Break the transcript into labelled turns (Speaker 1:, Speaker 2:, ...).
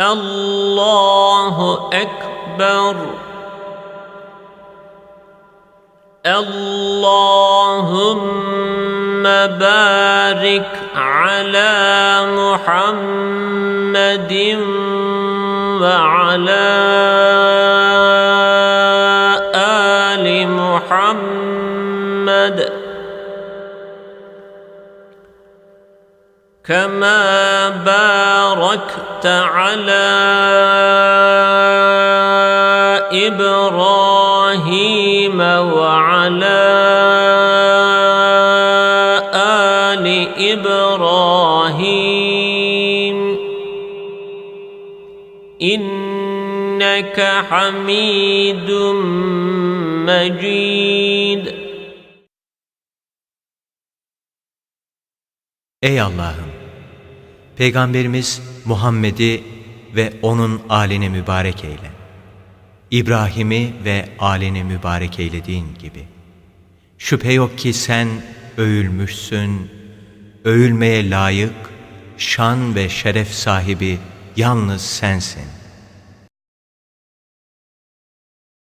Speaker 1: الله أكبر اللهم بارك على محمد وعلى آل محمد كما باركت على إبراهيم وعلى آل إبراهيم إنك حميد مجيد
Speaker 2: Ey Allah'ım! Peygamberimiz Muhammed'i ve onun alini mübarek eyle. İbrahim'i ve alini mübarek eylediğin gibi. Şüphe yok ki sen övülmüşsün, övülmeye layık, şan ve şeref sahibi yalnız sensin.